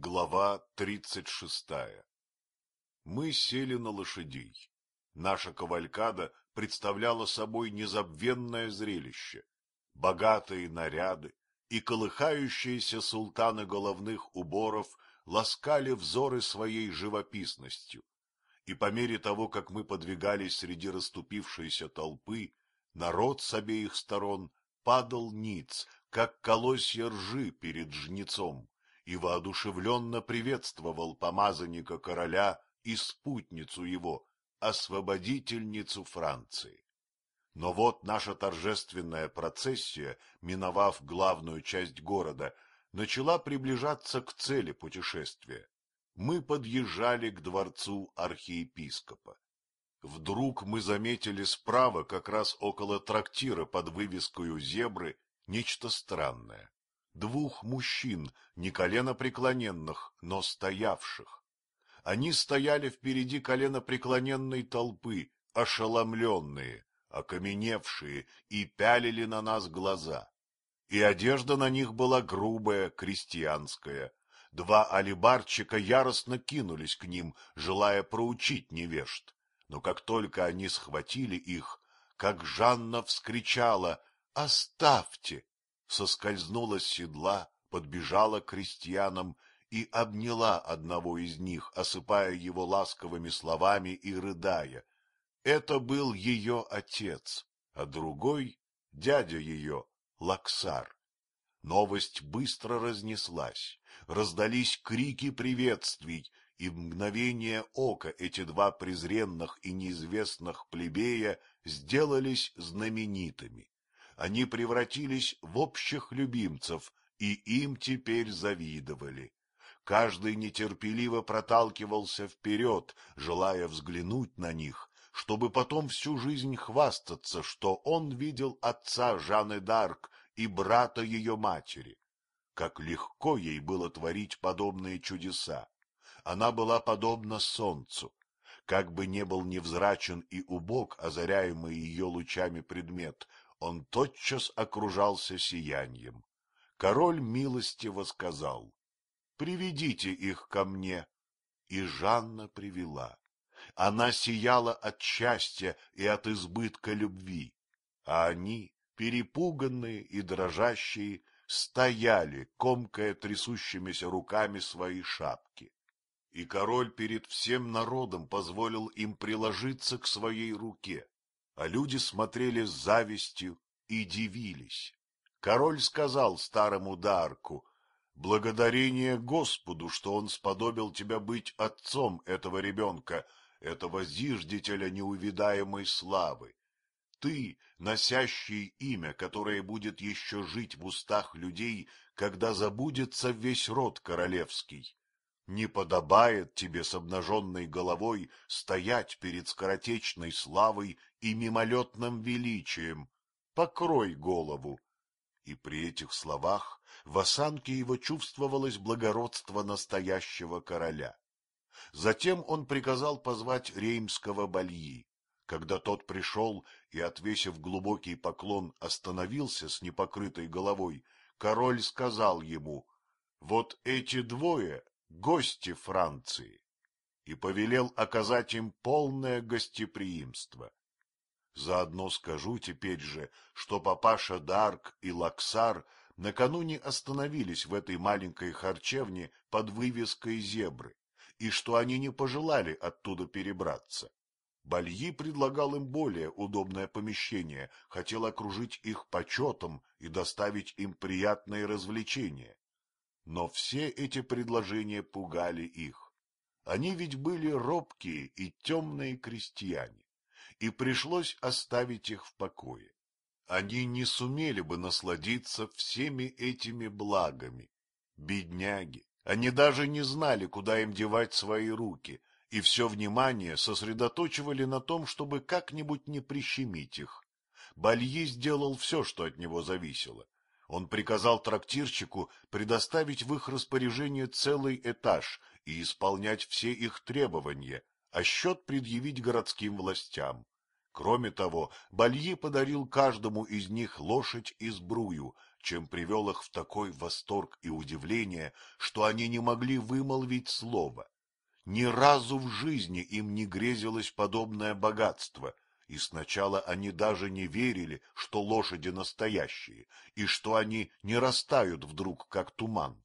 Глава тридцать шестая Мы сели на лошадей. Наша кавалькада представляла собой незабвенное зрелище. Богатые наряды и колыхающиеся султаны головных уборов ласкали взоры своей живописностью. И по мере того, как мы подвигались среди расступившейся толпы, народ с обеих сторон падал ниц, как колосья ржи перед жнецом, и воодушевленно приветствовал помазанника короля и спутницу его, освободительницу Франции. Но вот наша торжественная процессия, миновав главную часть города, начала приближаться к цели путешествия. Мы подъезжали к дворцу архиепископа. Вдруг мы заметили справа, как раз около трактира под вывеской зебры, нечто странное. Двух мужчин, не коленопреклоненных, но стоявших. Они стояли впереди коленопреклоненной толпы, ошеломленные, окаменевшие и пялили на нас глаза. И одежда на них была грубая, крестьянская. Два алибарчика яростно кинулись к ним, желая проучить невежд. Но как только они схватили их, как Жанна вскричала «Оставьте!», соскользнула с седла, подбежала к крестьянам и обняла одного из них, осыпая его ласковыми словами и рыдая. Это был ее отец, а другой — дядя ее, Лаксар. Новость быстро разнеслась, раздались крики приветствий, и в мгновение ока эти два презренных и неизвестных плебея сделались знаменитыми. Они превратились в общих любимцев, и им теперь завидовали. Каждый нетерпеливо проталкивался вперед, желая взглянуть на них, чтобы потом всю жизнь хвастаться, что он видел отца Жанны Д'Арк и брата ее матери. Как легко ей было творить подобные чудеса она была подобна солнцу. Как бы не был невзрачен и убог, озаряемый ее лучами предмет, он тотчас окружался сиянием. Король милостиво сказал, — Приведите их ко мне. И Жанна привела. Она сияла от счастья и от избытка любви, а они, перепуганные и дрожащие, стояли, комкая трясущимися руками свои шапки и король перед всем народом позволил им приложиться к своей руке, а люди смотрели с завистью и дивились. Король сказал старому Дарку, «Благодарение Господу, что он сподобил тебя быть отцом этого ребенка, этого зиждителя неувидаемой славы. Ты, носящий имя, которое будет еще жить в устах людей, когда забудется весь род королевский. Не подобает тебе с обнаженной головой стоять перед скоротечной славой и мимолетным величием. Покрой голову. И при этих словах в осанке его чувствовалось благородство настоящего короля. Затем он приказал позвать реймского бальи. Когда тот пришел и, отвесив глубокий поклон, остановился с непокрытой головой, король сказал ему, — Вот эти двое гости Франции, и повелел оказать им полное гостеприимство. Заодно скажу теперь же, что папаша Дарк и Лаксар накануне остановились в этой маленькой харчевне под вывеской зебры, и что они не пожелали оттуда перебраться. Бальи предлагал им более удобное помещение, хотел окружить их почетом и доставить им приятные развлечения. Но все эти предложения пугали их. Они ведь были робкие и темные крестьяне, и пришлось оставить их в покое. Они не сумели бы насладиться всеми этими благами. Бедняги, они даже не знали, куда им девать свои руки, и все внимание сосредоточивали на том, чтобы как-нибудь не прищемить их. Бальи сделал все, что от него зависело. Он приказал трактирщику предоставить в их распоряжение целый этаж и исполнять все их требования, а счет предъявить городским властям. Кроме того, Балье подарил каждому из них лошадь и сбрую, чем привел их в такой восторг и удивление, что они не могли вымолвить слова. Ни разу в жизни им не грезилось подобное богатство, и сначала они даже не верили, что лошади настоящие, и что они не растают вдруг, как туман.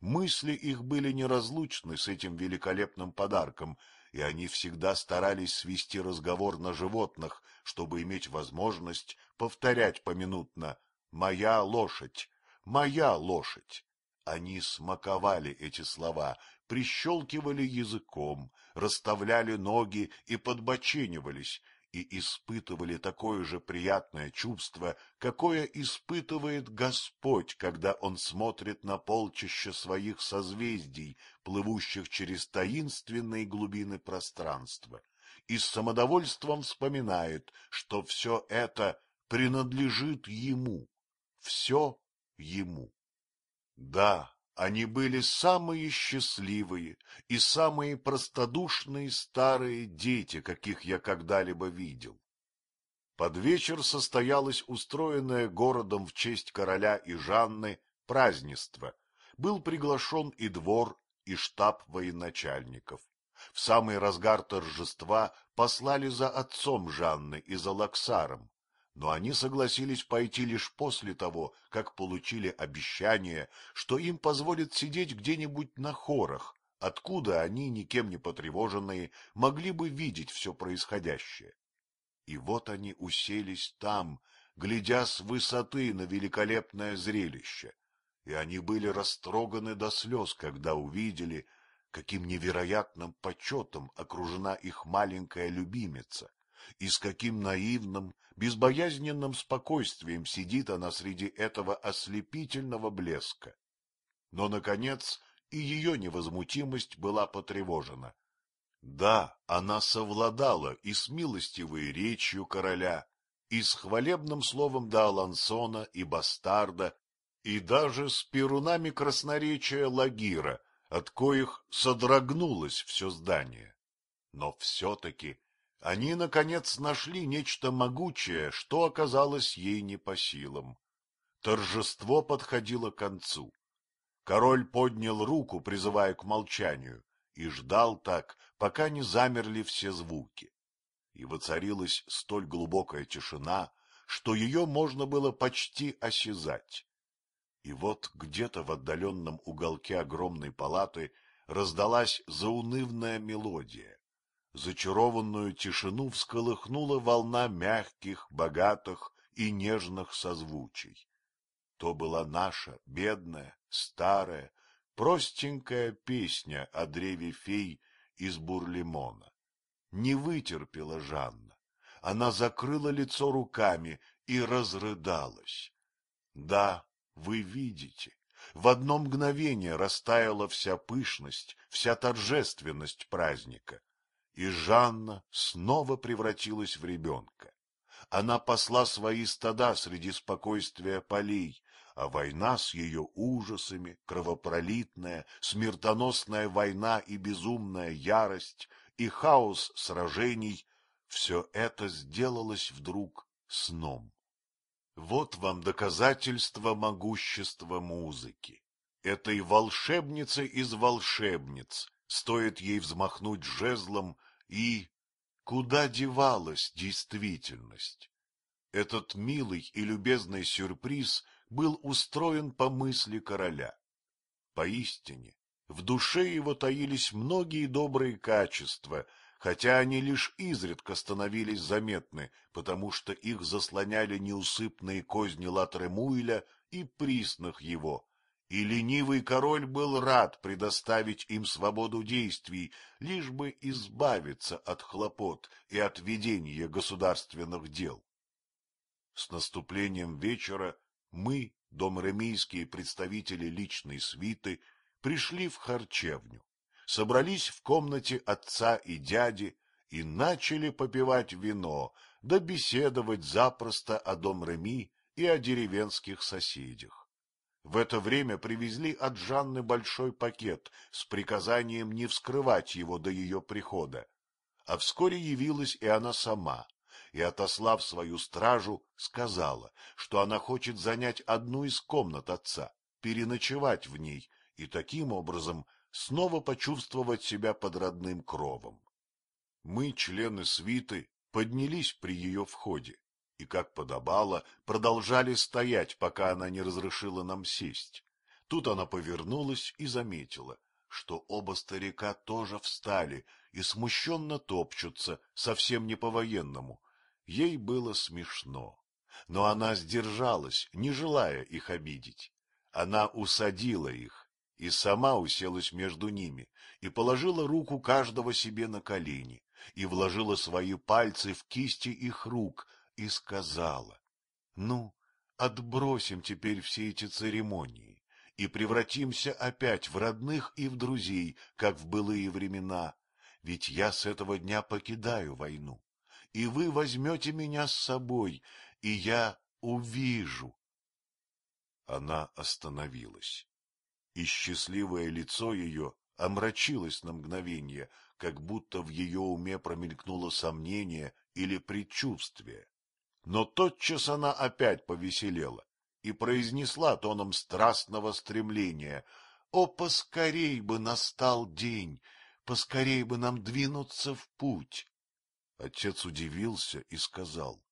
Мысли их были неразлучны с этим великолепным подарком, и они всегда старались свести разговор на животных, чтобы иметь возможность повторять поминутно «моя лошадь, моя лошадь». Они смаковали эти слова, прищелкивали языком, расставляли ноги и подбоченивались, и испытывали такое же приятное чувство, какое испытывает Господь, когда Он смотрит на полчище своих созвездий, плывущих через таинственные глубины пространства, и с самодовольством вспоминает, что все это принадлежит Ему, все Ему. Да, они были самые счастливые и самые простодушные старые дети, каких я когда-либо видел. Под вечер состоялось устроенное городом в честь короля и Жанны празднество. Был приглашен и двор, и штаб военачальников. В самый разгар торжества послали за отцом Жанны и за Лаксаром но они согласились пойти лишь после того, как получили обещание, что им позволят сидеть где-нибудь на хорах, откуда они, никем не потревоженные, могли бы видеть все происходящее. И вот они уселись там, глядя с высоты на великолепное зрелище, и они были растроганы до слез, когда увидели, каким невероятным почетом окружена их маленькая любимица, и с каким наивным, безбоязненным спокойствием сидит она среди этого ослепительного блеска. Но, наконец, и ее невозмутимость была потревожена. Да, она совладала и с милостивой речью короля, и с хвалебным словом до Алансона и Бастарда, и даже с перунами красноречия Лагира, от коих содрогнулось все здание. Но все-таки они, наконец, нашли нечто могучее, что оказалось ей не по силам. Торжество подходило к концу. Король поднял руку, призывая к молчанию, и ждал так, пока не замерли все звуки. И воцарилась столь глубокая тишина, что ее можно было почти осязать. И вот где-то в отдаленном уголке огромной палаты раздалась заунывная мелодия. Зачарованную тишину всколыхнула волна мягких, богатых и нежных созвучий. То была наша бедная, старая, простенькая песня о древе фей из Бурлимона. Не вытерпела Жанна. Она закрыла лицо руками и разрыдалась. Да, вы видите, в одно мгновение растаяла вся пышность, вся торжественность праздника и Жанна снова превратилась в ребенка. Она пасла свои стада среди спокойствия полей, а война с ее ужасами, кровопролитная, смертоносная война и безумная ярость, и хаос сражений — все это сделалось вдруг сном. Вот вам доказательство могущества музыки, этой волшебницы из волшебниц, стоит ей взмахнуть жезлом, и куда девалась действительность? Этот милый и любезный сюрприз был устроен по мысли короля. Поистине, в душе его таились многие добрые качества, хотя они лишь изредка становились заметны, потому что их заслоняли неусыпные козни Латремуиля и присных его, и ленивый король был рад предоставить им свободу действий, лишь бы избавиться от хлопот и от ведения государственных дел. С наступлением вечера мы, домремийские представители личной свиты, пришли в харчевню, собрались в комнате отца и дяди и начали попивать вино, да беседовать запросто о Домреми и о деревенских соседях. В это время привезли от Жанны большой пакет с приказанием не вскрывать его до ее прихода. А вскоре явилась и она сама, и, отослав свою стражу, сказала, что она хочет занять одну из комнат отца, переночевать в ней и таким образом снова почувствовать себя под родным кровом. Мы, члены свиты, поднялись при ее входе и, как подобало, продолжали стоять, пока она не разрешила нам сесть. Тут она повернулась и заметила, что оба старика тоже встали и смущенно топчутся, совсем не по-военному. Ей было смешно, но она сдержалась, не желая их обидеть. Она усадила их и сама уселась между ними и положила руку каждого себе на колени и вложила свои пальцы в кисти их рук и сказала, — Ну, отбросим теперь все эти церемонии и превратимся опять в родных и в друзей, как в былые времена, ведь я с этого дня покидаю войну, и вы возьмете меня с собой, и я увижу. Она остановилась, и счастливое лицо ее омрачилось на мгновение, как будто в ее уме промелькнуло сомнение или предчувствие. Но тотчас она опять повеселела и произнесла тоном страстного стремления «О, поскорей бы настал день, поскорей бы нам двинуться в путь!» Отец удивился и сказал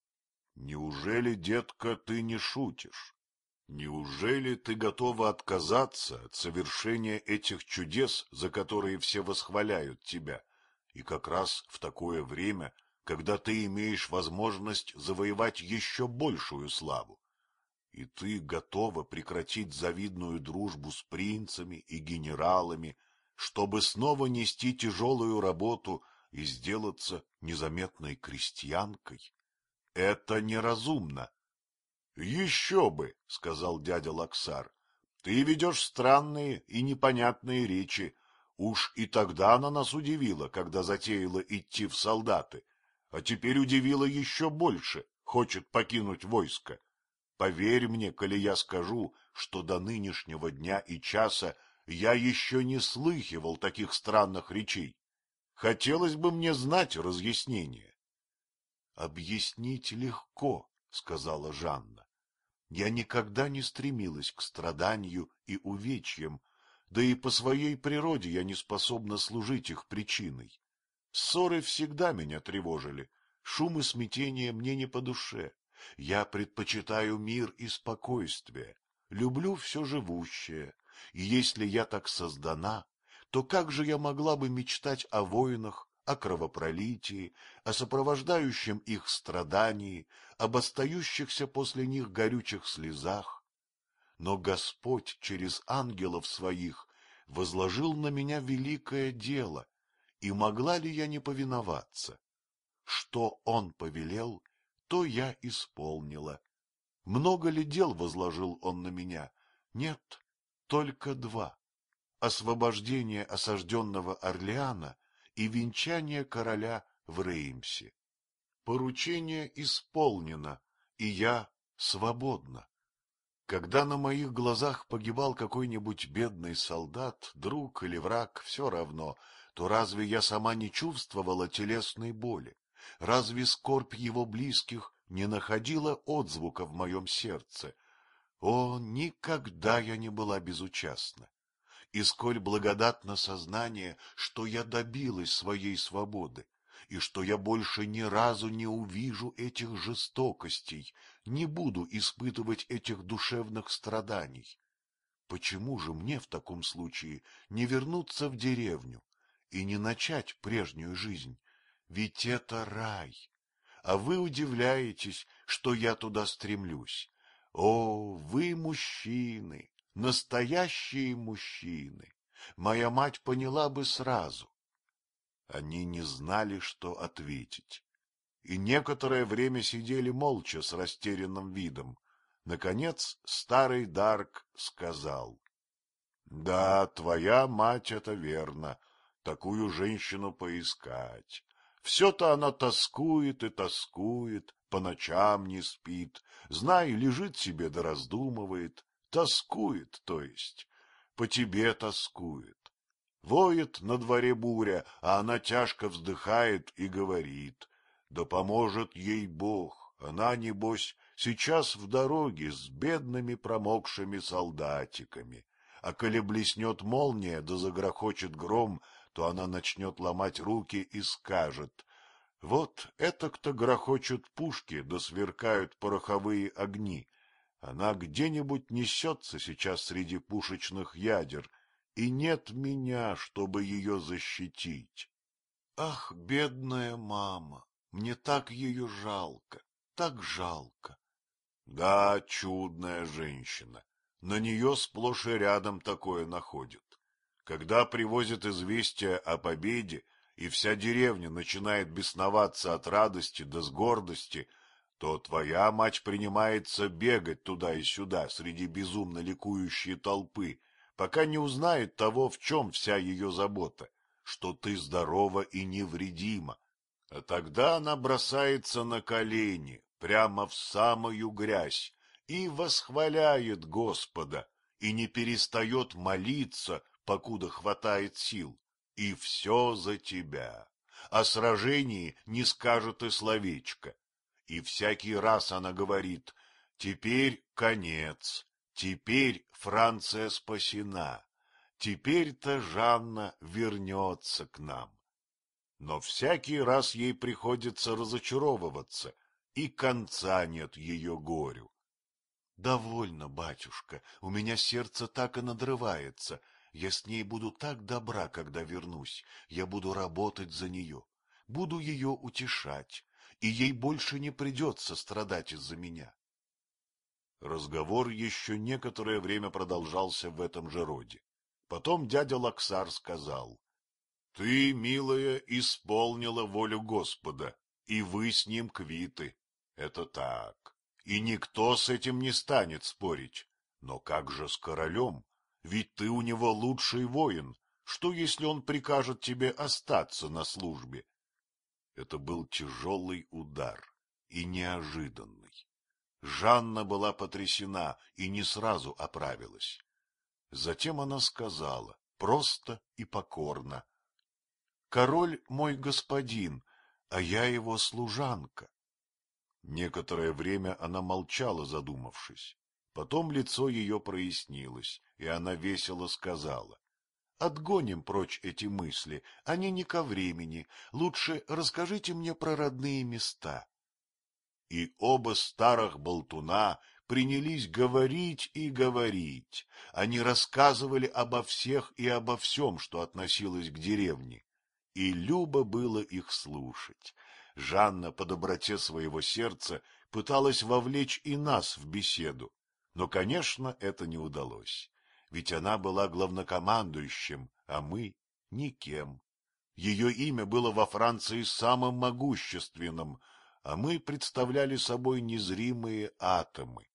«Неужели, детка, ты не шутишь? Неужели ты готова отказаться от совершения этих чудес, за которые все восхваляют тебя, и как раз в такое время, когда ты имеешь возможность завоевать еще большую славу? И ты готова прекратить завидную дружбу с принцами и генералами, чтобы снова нести тяжелую работу и сделаться незаметной крестьянкой? Это неразумно. — Еще бы, — сказал дядя Лаксар, — ты ведешь странные и непонятные речи. Уж и тогда она нас удивила, когда затеяла идти в солдаты, а теперь удивила еще больше, хочет покинуть войско. Поверь мне, коли я скажу, что до нынешнего дня и часа я еще не слыхивал таких странных речей. Хотелось бы мне знать разъяснение. — Объяснить легко, — сказала Жанна. Я никогда не стремилась к страданию и увечьям, да и по своей природе я не способна служить их причиной. Ссоры всегда меня тревожили, шум и смятение мне не по душе. Я предпочитаю мир и спокойствие, люблю все живущее, и если я так создана, то как же я могла бы мечтать о войнах, о кровопролитии, о сопровождающем их страдании, об остающихся после них горючих слезах. Но Господь через ангелов своих возложил на меня великое дело, и могла ли я не повиноваться? Что Он повелел, то я исполнила. Много ли дел возложил Он на меня? Нет, только два. Освобождение осажденного Орлеана и венчание короля в Реймсе. Поручение исполнено, и я свободна. Когда на моих глазах погибал какой-нибудь бедный солдат, друг или враг, все равно, то разве я сама не чувствовала телесной боли? Разве скорбь его близких не находила отзвука в моем сердце? О, никогда я не была безучастна! И сколь благодатно сознание, что я добилась своей свободы, и что я больше ни разу не увижу этих жестокостей, не буду испытывать этих душевных страданий. Почему же мне в таком случае не вернуться в деревню и не начать прежнюю жизнь? Ведь это рай. А вы удивляетесь, что я туда стремлюсь. О, вы мужчины, настоящие мужчины! Моя мать поняла бы сразу. Они не знали, что ответить, и некоторое время сидели молча с растерянным видом. Наконец старый Дарк сказал. — Да, твоя мать — это верно, такую женщину поискать. Все-то она тоскует и тоскует, по ночам не спит, знай, лежит себе да раздумывает, тоскует, то есть, по тебе тоскует. Воет на дворе буря, а она тяжко вздыхает и говорит, Да поможет ей Бог, она, небось, сейчас в дороге с бедными промокшими солдатиками. А коли блеснет молния, да загрохочет гром, то она начнет ломать руки и скажет — вот это кто грохочут пушки, да сверкают пороховые огни. Она где-нибудь несется сейчас среди пушечных ядер, и нет меня, чтобы ее защитить. Ах, бедная мама! Мне так ее жалко, так жалко. Да, чудная женщина. На нее сплошь и рядом такое находят. Когда привозят известие о победе, и вся деревня начинает бесноваться от радости да с гордости, то твоя мать принимается бегать туда и сюда среди безумно ликующей толпы, пока не узнает того, в чем вся ее забота, что ты здорова и невредима, а тогда она бросается на колени, прямо в самую грязь, и восхваляет Господа, и не перестает молиться, покуда хватает сил. И все за тебя. О сражении не скажет и словечко. И всякий раз она говорит, теперь конец, теперь Франция спасена, теперь-то Жанна вернется к нам но всякий раз ей приходится разочаровываться, и конца нет ее горю. — Довольно, батюшка, у меня сердце так и надрывается. Я с ней буду так добра, когда вернусь. Я буду работать за нее, буду ее утешать, и ей больше не придется страдать из-за меня. Разговор еще некоторое время продолжался в этом же роде. Потом дядя Лаксар сказал, ты, милая, исполнила волю Господа, и вы с ним квиты. Это так. И никто с этим не станет спорить. Но как же с королем? Ведь ты у него лучший воин. Что, если он прикажет тебе остаться на службе? Это был тяжелый удар и неожиданный. Жанна была потрясена и не сразу оправилась. Затем она сказала, просто и покорно, Король мой господин, а я его служанка. Некоторое время она молчала, задумавшись. Потом лицо ее прояснилось, и она весело сказала. — Отгоним прочь эти мысли, они не ко времени. Лучше расскажите мне про родные места. И оба старых болтуна принялись говорить и говорить. Они рассказывали обо всех и обо всем, что относилось к деревне и любо было их слушать. Жанна по доброте своего сердца пыталась вовлечь и нас в беседу, но, конечно, это не удалось, ведь она была главнокомандующим, а мы — никем. Ее имя было во Франции самым могущественным, а мы представляли собой незримые атомы.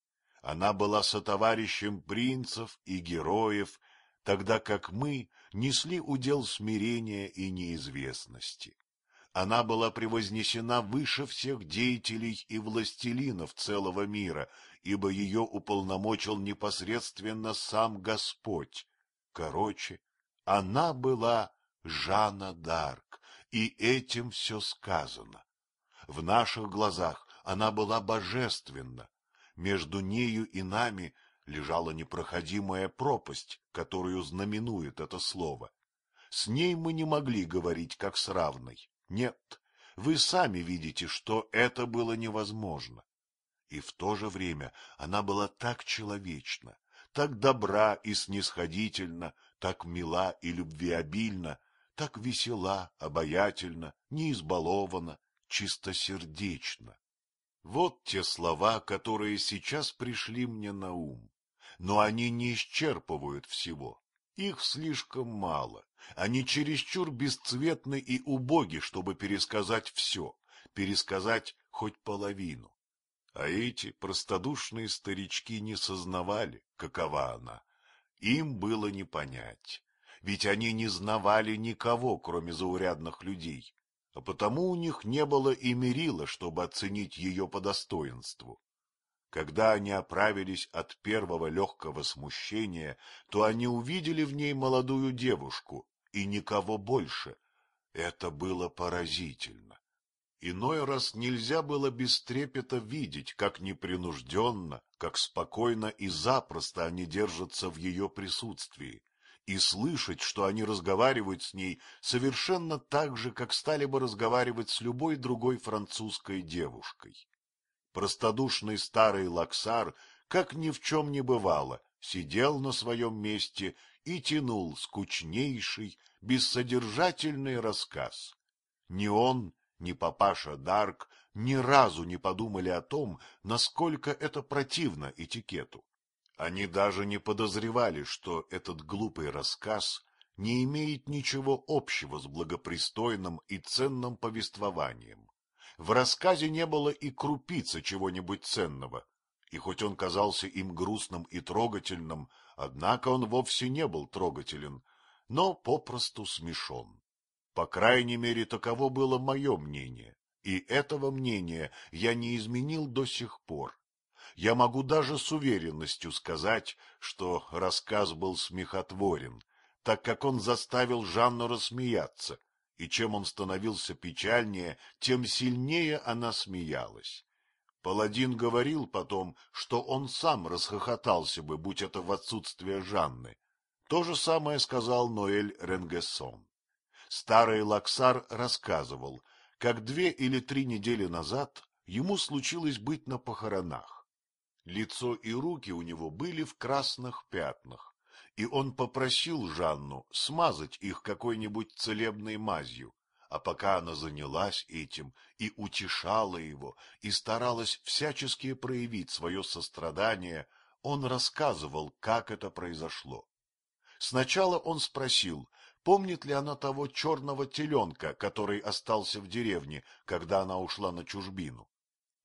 Она была сотоварищем принцев и героев, тогда как мы несли удел смирения и неизвестности. Она была превознесена выше всех деятелей и властелинов целого мира, ибо ее уполномочил непосредственно сам Господь. Короче, она была Жанна Дарк, и этим все сказано. В наших глазах она была божественна. Между нею и нами лежала непроходимая пропасть, которую знаменует это слово. С ней мы не могли говорить как с равной. Нет, вы сами видите, что это было невозможно. И в то же время она была так человечна, так добра и снисходительна, так мила и любвеобильна, так весела, обаятельна, не избалована, чистосердечна. Вот те слова, которые сейчас пришли мне на ум но они не исчерпывают всего. Их слишком мало. Они чересчур бесцветны и убоги, чтобы пересказать все, пересказать хоть половину. А эти простодушные старички не сознавали, какова она. Им было не понять, ведь они не знавали никого, кроме заурядных людей, а потому у них не было и мерила, чтобы оценить ее по достоинству. Когда они оправились от первого легкого смущения, то они увидели в ней молодую девушку и никого больше. Это было поразительно. Иной раз нельзя было без трепета видеть, как непринужденно, как спокойно и запросто они держатся в ее присутствии, и слышать, что они разговаривают с ней совершенно так же, как стали бы разговаривать с любой другой французской девушкой. Простодушный старый лаксар, как ни в чем не бывало, сидел на своем месте и тянул скучнейший, бессодержательный рассказ. Ни он, ни папаша Дарк ни разу не подумали о том, насколько это противно этикету. Они даже не подозревали, что этот глупый рассказ не имеет ничего общего с благопристойным и ценным повествованием. В рассказе не было и крупицы чего-нибудь ценного, и хоть он казался им грустным и трогательным, однако он вовсе не был трогателен, но попросту смешон. По крайней мере, таково было мое мнение, и этого мнения я не изменил до сих пор я могу даже с уверенностью сказать, что рассказ был смехотворен, так как он заставил Жанну рассмеяться, и чем он становился печальнее, тем сильнее она смеялась. Паладин говорил потом, что он сам расхохотался бы, будь это в отсутствие Жанны. То же самое сказал Ноэль Ренгессон. Старый Лаксар рассказывал, как две или три недели назад ему случилось быть на похоронах. Лицо и руки у него были в красных пятнах, и он попросил Жанну смазать их какой-нибудь целебной мазью, а пока она занялась этим и утешала его, и старалась всячески проявить свое сострадание, он рассказывал, как это произошло. Сначала он спросил, помнит ли она того черного теленка, который остался в деревне, когда она ушла на чужбину.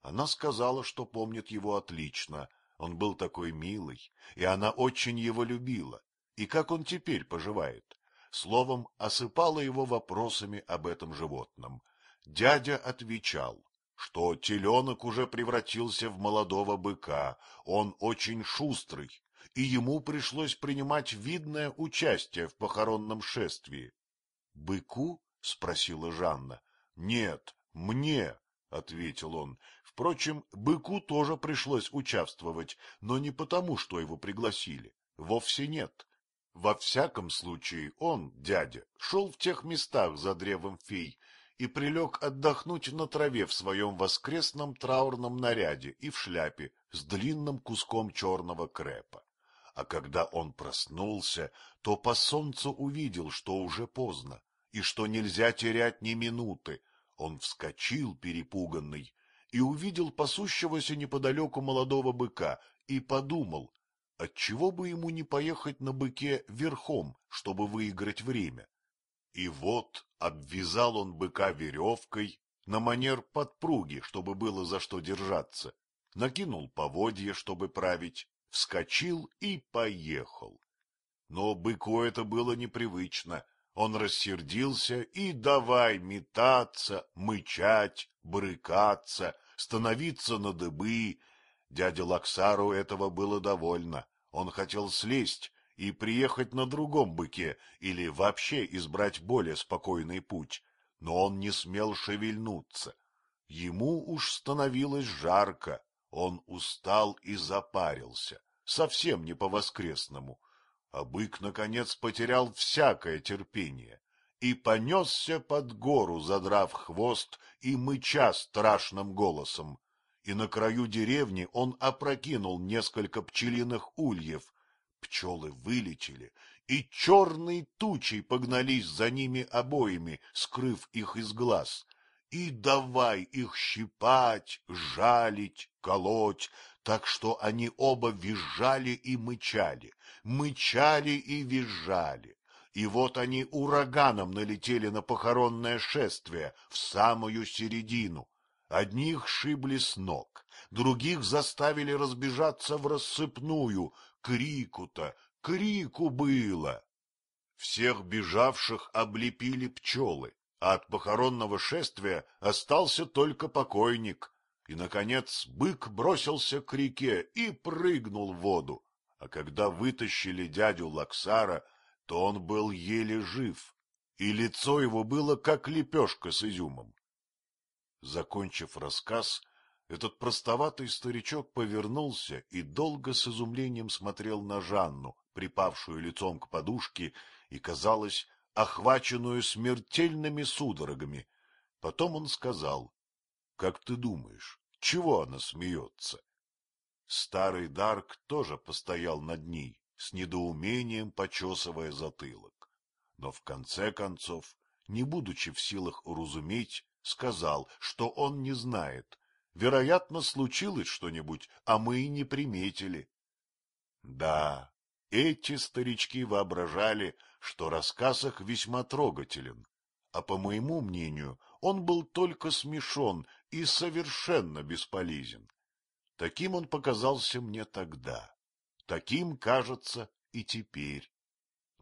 Она сказала, что помнит его отлично, он был такой милый, и она очень его любила. И как он теперь поживает? Словом, осыпала его вопросами об этом животном. Дядя отвечал, что теленок уже превратился в молодого быка, он очень шустрый, и ему пришлось принимать видное участие в похоронном шествии. — Быку? — спросила Жанна. — Нет, мне, — ответил он, Впрочем, быку тоже пришлось участвовать, но не потому, что его пригласили. Вовсе нет. Во всяком случае, он, дядя, шел в тех местах за древом фей и прилег отдохнуть на траве в своем воскресном траурном наряде и в шляпе с длинным куском черного крепа. А когда он проснулся, то по солнцу увидел, что уже поздно, и что нельзя терять ни минуты. Он вскочил перепуганный и увидел пасущегося неподалеку молодого быка и подумал, отчего бы ему не поехать на быке верхом, чтобы выиграть время. И вот обвязал он быка веревкой на манер подпруги, чтобы было за что держаться, накинул поводья, чтобы править, вскочил и поехал. Но быку это было непривычно, он рассердился и давай метаться, мычать, брыкаться, становиться на дыбы. Дяде Лаксару этого было довольно. Он хотел слезть и приехать на другом быке или вообще избрать более спокойный путь, но он не смел шевельнуться. Ему уж становилось жарко, он устал и запарился, совсем не по-воскресному, а бык, наконец, потерял всякое терпение и понесся под гору, задрав хвост и мыча страшным голосом. И на краю деревни он опрокинул несколько пчелиных ульев. Пчелы вылетели, и черной тучей погнались за ними обоими, скрыв их из глаз. И давай их щипать, жалить, колоть, так что они оба визжали и мычали, мычали и визжали. И вот они ураганом налетели на похоронное шествие в самую середину. Одних шибли с ног, других заставили разбежаться в рассыпную. Крику-то, крику было. Всех бежавших облепили пчелы, а от похоронного шествия остался только покойник. И, наконец, бык бросился к реке и прыгнул в воду. А когда вытащили дядю Лаксара, то он был еле жив, и лицо его было как лепешка с изюмом. Закончив рассказ, этот простоватый старичок повернулся и долго с изумлением смотрел на Жанну, припавшую лицом к подушке и, казалось, охваченную смертельными судорогами. Потом он сказал, — Как ты думаешь, чего она смеется? Старый Дарк тоже постоял над ней, с недоумением почесывая затылок. Но в конце концов, не будучи в силах уразуметь, сказал, что он не знает. Вероятно, случилось что-нибудь, а мы и не приметили. Да, эти старички воображали, что рассказ их весьма трогателен, а, по моему мнению, он был только смешон и совершенно бесполезен. Таким он показался мне тогда, таким кажется и теперь.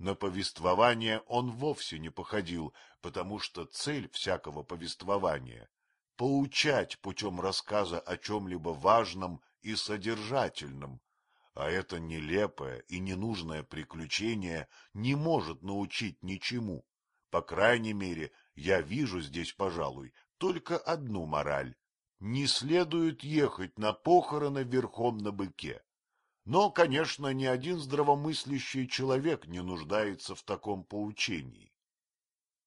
На повествование он вовсе не походил, потому что цель всякого повествования — поучать путем рассказа о чем-либо важном и содержательном, а это нелепое и ненужное приключение не может научить ничему. По крайней мере, я вижу здесь, пожалуй, только одну мораль. Не следует ехать на похороны верхом на быке. Но, конечно, ни один здравомыслящий человек не нуждается в таком поучении.